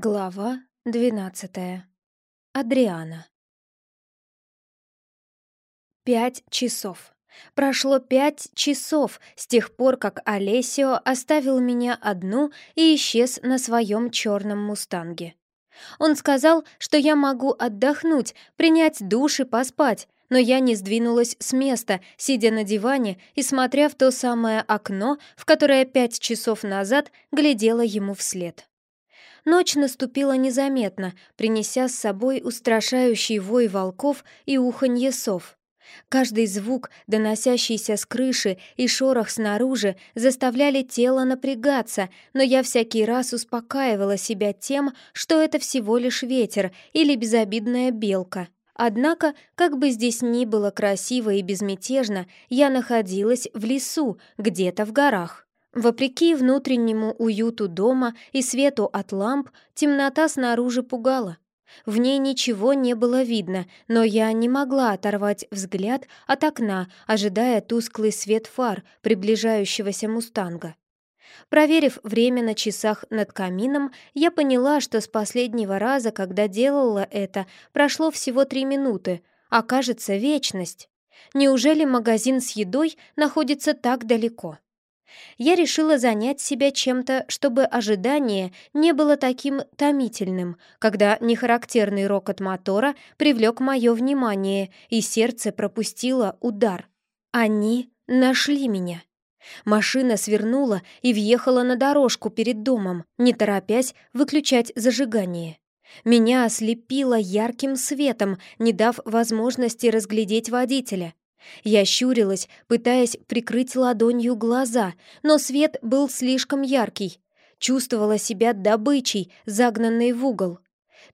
Глава двенадцатая. Адриана. Пять часов. Прошло пять часов с тех пор, как Олесио оставил меня одну и исчез на своем черном мустанге. Он сказал, что я могу отдохнуть, принять душ и поспать, но я не сдвинулась с места, сидя на диване и смотря в то самое окно, в которое пять часов назад глядела ему вслед. Ночь наступила незаметно, принеся с собой устрашающий вой волков и уханье сов. Каждый звук, доносящийся с крыши и шорох снаружи, заставляли тело напрягаться, но я всякий раз успокаивала себя тем, что это всего лишь ветер или безобидная белка. Однако, как бы здесь ни было красиво и безмятежно, я находилась в лесу, где-то в горах. Вопреки внутреннему уюту дома и свету от ламп, темнота снаружи пугала. В ней ничего не было видно, но я не могла оторвать взгляд от окна, ожидая тусклый свет фар приближающегося мустанга. Проверив время на часах над камином, я поняла, что с последнего раза, когда делала это, прошло всего три минуты, а кажется, вечность. Неужели магазин с едой находится так далеко? Я решила занять себя чем-то, чтобы ожидание не было таким томительным, когда нехарактерный рокот мотора привлек мое внимание, и сердце пропустило удар. Они нашли меня. Машина свернула и въехала на дорожку перед домом, не торопясь выключать зажигание. Меня ослепило ярким светом, не дав возможности разглядеть водителя. Я щурилась, пытаясь прикрыть ладонью глаза, но свет был слишком яркий. Чувствовала себя добычей, загнанной в угол.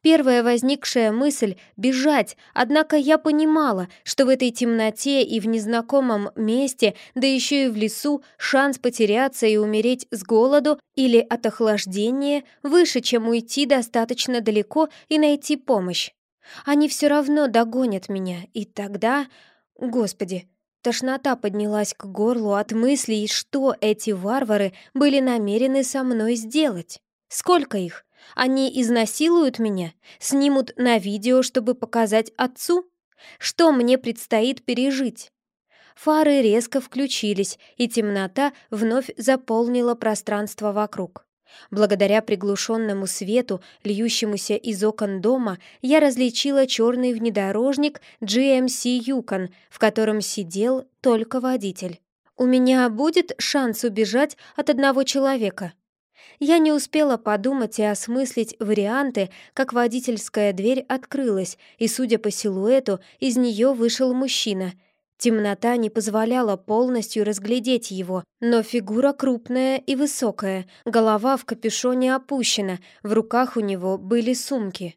Первая возникшая мысль — бежать, однако я понимала, что в этой темноте и в незнакомом месте, да еще и в лесу, шанс потеряться и умереть с голоду или от охлаждения выше, чем уйти достаточно далеко и найти помощь. Они все равно догонят меня, и тогда Господи, тошнота поднялась к горлу от мыслей, что эти варвары были намерены со мной сделать. Сколько их? Они изнасилуют меня? Снимут на видео, чтобы показать отцу? Что мне предстоит пережить? Фары резко включились, и темнота вновь заполнила пространство вокруг. Благодаря приглушенному свету, льющемуся из окон дома, я различила черный внедорожник GMC Yukon, в котором сидел только водитель. У меня будет шанс убежать от одного человека. Я не успела подумать и осмыслить варианты, как водительская дверь открылась, и, судя по силуэту, из нее вышел мужчина — Темнота не позволяла полностью разглядеть его, но фигура крупная и высокая, голова в капюшоне опущена, в руках у него были сумки.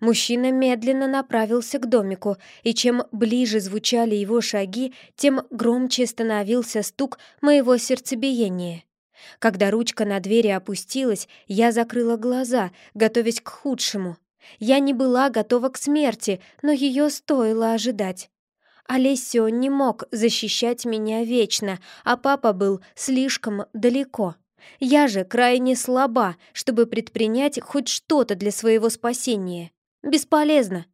Мужчина медленно направился к домику, и чем ближе звучали его шаги, тем громче становился стук моего сердцебиения. Когда ручка на двери опустилась, я закрыла глаза, готовясь к худшему. Я не была готова к смерти, но ее стоило ожидать. Олесио не мог защищать меня вечно, а папа был слишком далеко. Я же крайне слаба, чтобы предпринять хоть что-то для своего спасения. Бесполезно.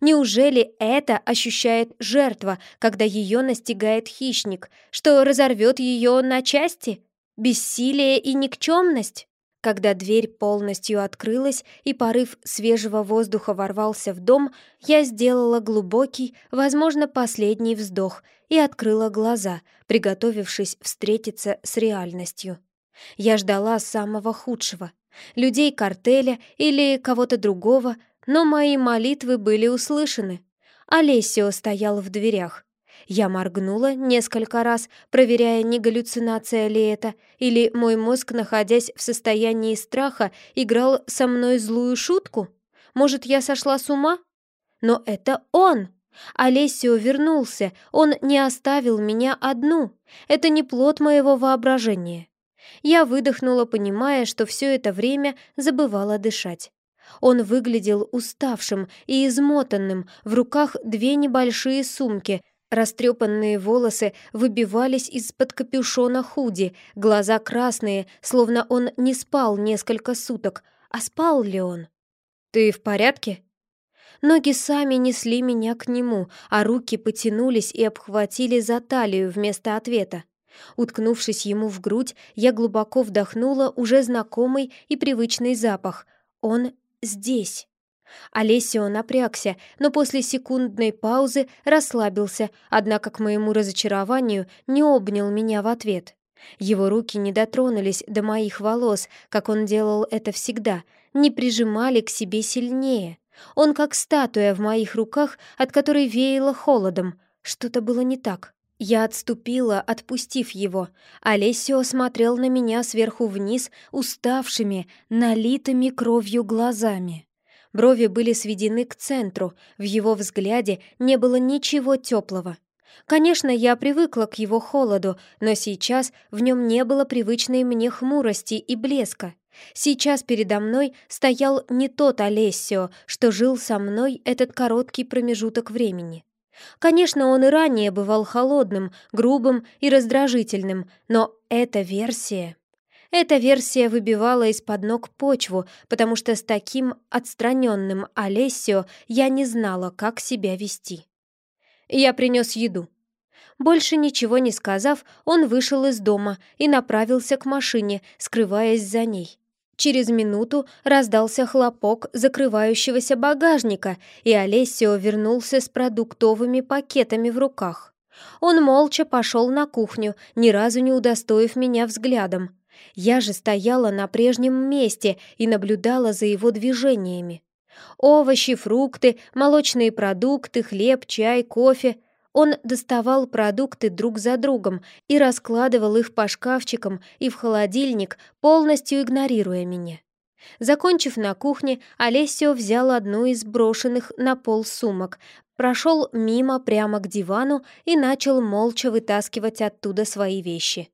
Неужели это ощущает жертва, когда ее настигает хищник, что разорвет ее на части? Бессилие и никчемность? Когда дверь полностью открылась и порыв свежего воздуха ворвался в дом, я сделала глубокий, возможно, последний вздох и открыла глаза, приготовившись встретиться с реальностью. Я ждала самого худшего — людей картеля или кого-то другого, но мои молитвы были услышаны. Олесио стоял в дверях. Я моргнула несколько раз, проверяя, не галлюцинация ли это, или мой мозг, находясь в состоянии страха, играл со мной злую шутку. Может, я сошла с ума? Но это он! Олесио вернулся, он не оставил меня одну. Это не плод моего воображения. Я выдохнула, понимая, что все это время забывала дышать. Он выглядел уставшим и измотанным, в руках две небольшие сумки, Растрепанные волосы выбивались из-под капюшона худи, глаза красные, словно он не спал несколько суток, А спал ли он? «Ты в порядке?» Ноги сами несли меня к нему, а руки потянулись и обхватили за талию вместо ответа. Уткнувшись ему в грудь, я глубоко вдохнула уже знакомый и привычный запах. Он здесь. Олесио напрягся, но после секундной паузы расслабился, однако к моему разочарованию не обнял меня в ответ. Его руки не дотронулись до моих волос, как он делал это всегда, не прижимали к себе сильнее. Он как статуя в моих руках, от которой веяло холодом. Что-то было не так. Я отступила, отпустив его. Олесио смотрел на меня сверху вниз, уставшими, налитыми кровью глазами. Брови были сведены к центру, в его взгляде не было ничего теплого. Конечно, я привыкла к его холоду, но сейчас в нем не было привычной мне хмурости и блеска. Сейчас передо мной стоял не тот Олессио, что жил со мной этот короткий промежуток времени. Конечно, он и ранее бывал холодным, грубым и раздражительным, но эта версия... Эта версия выбивала из-под ног почву, потому что с таким отстраненным Олесио я не знала, как себя вести. Я принес еду. Больше ничего не сказав, он вышел из дома и направился к машине, скрываясь за ней. Через минуту раздался хлопок закрывающегося багажника, и Олесио вернулся с продуктовыми пакетами в руках. Он молча пошел на кухню, ни разу не удостоив меня взглядом. Я же стояла на прежнем месте и наблюдала за его движениями. Овощи, фрукты, молочные продукты, хлеб, чай, кофе. Он доставал продукты друг за другом и раскладывал их по шкафчикам и в холодильник, полностью игнорируя меня. Закончив на кухне, Олесио взял одну из брошенных на пол сумок, прошел мимо прямо к дивану и начал молча вытаскивать оттуда свои вещи.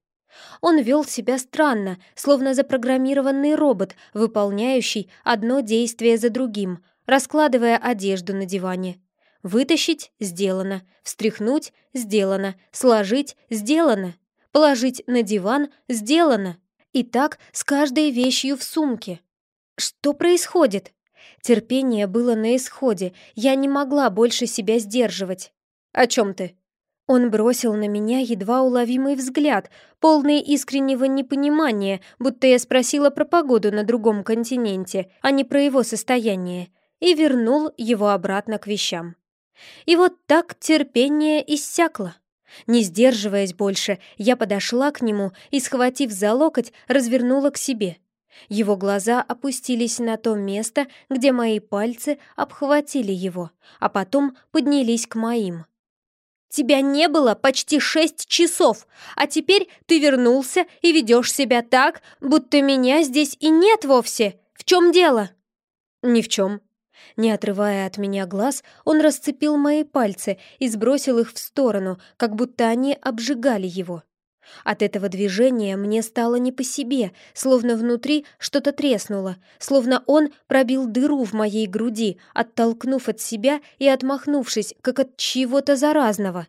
Он вел себя странно, словно запрограммированный робот, выполняющий одно действие за другим, раскладывая одежду на диване. Вытащить — сделано, встряхнуть — сделано, сложить — сделано, положить на диван — сделано. И так с каждой вещью в сумке. Что происходит? Терпение было на исходе, я не могла больше себя сдерживать. «О чем ты?» Он бросил на меня едва уловимый взгляд, полный искреннего непонимания, будто я спросила про погоду на другом континенте, а не про его состояние, и вернул его обратно к вещам. И вот так терпение иссякло. Не сдерживаясь больше, я подошла к нему и, схватив за локоть, развернула к себе. Его глаза опустились на то место, где мои пальцы обхватили его, а потом поднялись к моим. Тебя не было почти шесть часов, а теперь ты вернулся и ведешь себя так, будто меня здесь и нет вовсе. В чем дело?» «Ни в чем». Не отрывая от меня глаз, он расцепил мои пальцы и сбросил их в сторону, как будто они обжигали его. От этого движения мне стало не по себе, словно внутри что-то треснуло, словно он пробил дыру в моей груди, оттолкнув от себя и отмахнувшись, как от чего-то заразного.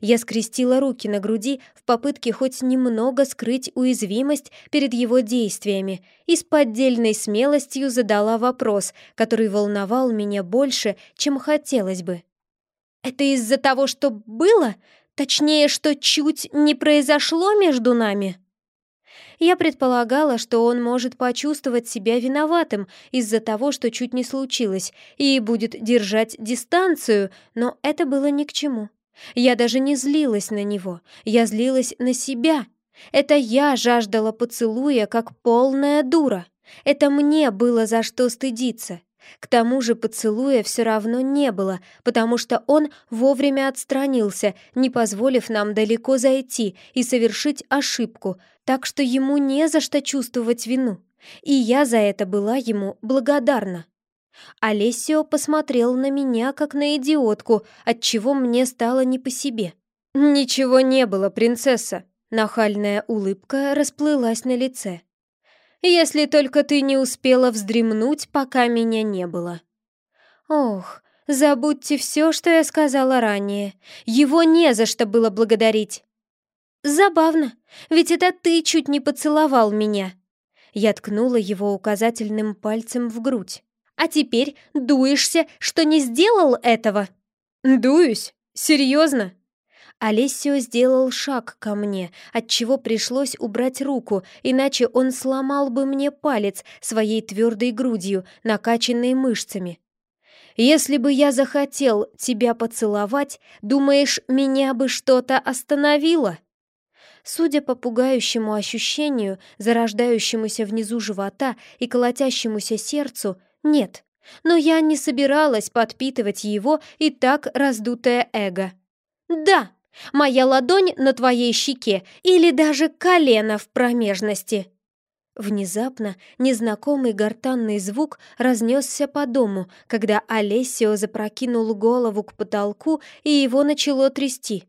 Я скрестила руки на груди в попытке хоть немного скрыть уязвимость перед его действиями и с поддельной смелостью задала вопрос, который волновал меня больше, чем хотелось бы. «Это из-за того, что было? Точнее, что чуть не произошло между нами. Я предполагала, что он может почувствовать себя виноватым из-за того, что чуть не случилось, и будет держать дистанцию, но это было ни к чему. Я даже не злилась на него, я злилась на себя. Это я жаждала поцелуя, как полная дура. Это мне было за что стыдиться. К тому же поцелуя все равно не было, потому что он вовремя отстранился, не позволив нам далеко зайти и совершить ошибку, так что ему не за что чувствовать вину. И я за это была ему благодарна. Олесио посмотрел на меня, как на идиотку, отчего мне стало не по себе. «Ничего не было, принцесса!» Нахальная улыбка расплылась на лице если только ты не успела вздремнуть, пока меня не было. Ох, забудьте все, что я сказала ранее. Его не за что было благодарить. Забавно, ведь это ты чуть не поцеловал меня. Я ткнула его указательным пальцем в грудь. «А теперь дуешься, что не сделал этого?» «Дуюсь? Серьезно?» Олесио сделал шаг ко мне, отчего пришлось убрать руку, иначе он сломал бы мне палец своей твердой грудью, накачанной мышцами. «Если бы я захотел тебя поцеловать, думаешь, меня бы что-то остановило?» Судя по пугающему ощущению, зарождающемуся внизу живота и колотящемуся сердцу, нет. Но я не собиралась подпитывать его и так раздутое эго. «Да!» Моя ладонь на твоей щеке или даже колено в промежности!» Внезапно незнакомый гортанный звук разнесся по дому, когда Олесио запрокинул голову к потолку и его начало трясти.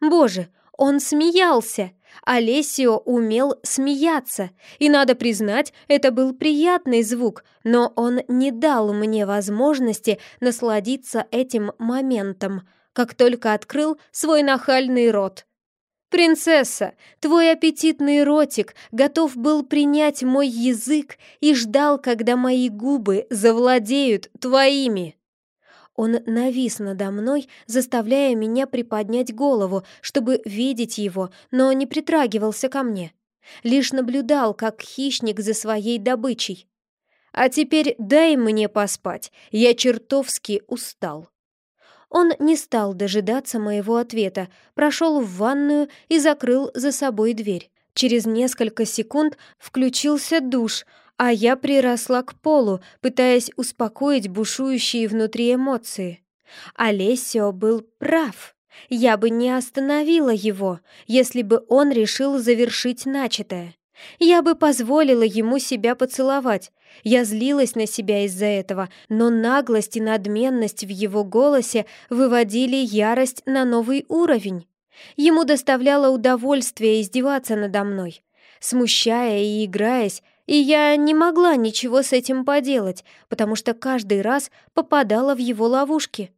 «Боже, он смеялся!» Олесио умел смеяться, и, надо признать, это был приятный звук, но он не дал мне возможности насладиться этим моментом — как только открыл свой нахальный рот. «Принцесса, твой аппетитный ротик готов был принять мой язык и ждал, когда мои губы завладеют твоими!» Он навис надо мной, заставляя меня приподнять голову, чтобы видеть его, но не притрагивался ко мне. Лишь наблюдал, как хищник за своей добычей. «А теперь дай мне поспать, я чертовски устал». Он не стал дожидаться моего ответа, прошел в ванную и закрыл за собой дверь. Через несколько секунд включился душ, а я приросла к полу, пытаясь успокоить бушующие внутри эмоции. Олесио был прав. Я бы не остановила его, если бы он решил завершить начатое. Я бы позволила ему себя поцеловать. Я злилась на себя из-за этого, но наглость и надменность в его голосе выводили ярость на новый уровень. Ему доставляло удовольствие издеваться надо мной, смущая и играясь, и я не могла ничего с этим поделать, потому что каждый раз попадала в его ловушки.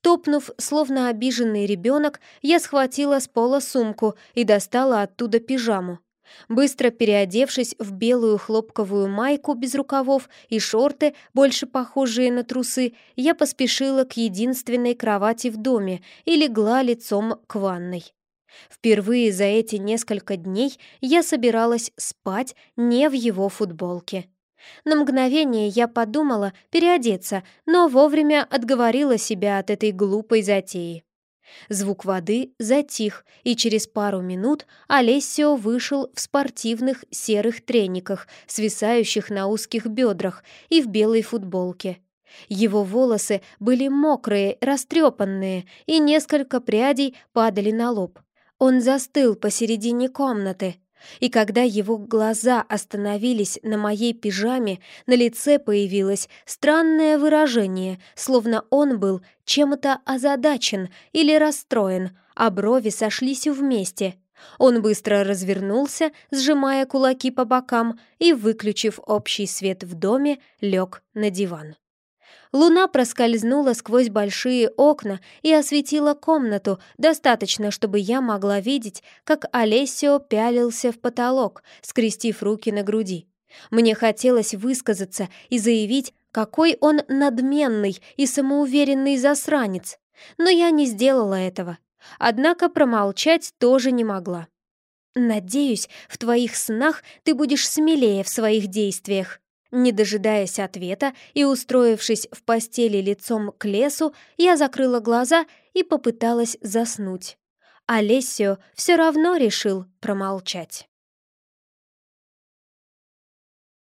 Топнув, словно обиженный ребенок, я схватила с пола сумку и достала оттуда пижаму. Быстро переодевшись в белую хлопковую майку без рукавов и шорты, больше похожие на трусы, я поспешила к единственной кровати в доме и легла лицом к ванной. Впервые за эти несколько дней я собиралась спать не в его футболке. На мгновение я подумала переодеться, но вовремя отговорила себя от этой глупой затеи. Звук воды затих, и через пару минут Олесио вышел в спортивных серых трениках, свисающих на узких бедрах, и в белой футболке. Его волосы были мокрые, растрепанные, и несколько прядей падали на лоб. Он застыл посередине комнаты, и когда его глаза остановились на моей пижаме, на лице появилось странное выражение, словно он был чем-то озадачен или расстроен, а брови сошлись вместе. Он быстро развернулся, сжимая кулаки по бокам, и, выключив общий свет в доме, лег на диван. Луна проскользнула сквозь большие окна и осветила комнату достаточно, чтобы я могла видеть, как Олесио пялился в потолок, скрестив руки на груди. Мне хотелось высказаться и заявить, какой он надменный и самоуверенный засранец, но я не сделала этого. Однако промолчать тоже не могла. «Надеюсь, в твоих снах ты будешь смелее в своих действиях», не дожидаясь ответа и устроившись в постели лицом к лесу, я закрыла глаза и попыталась заснуть. Олесио все равно решил промолчать.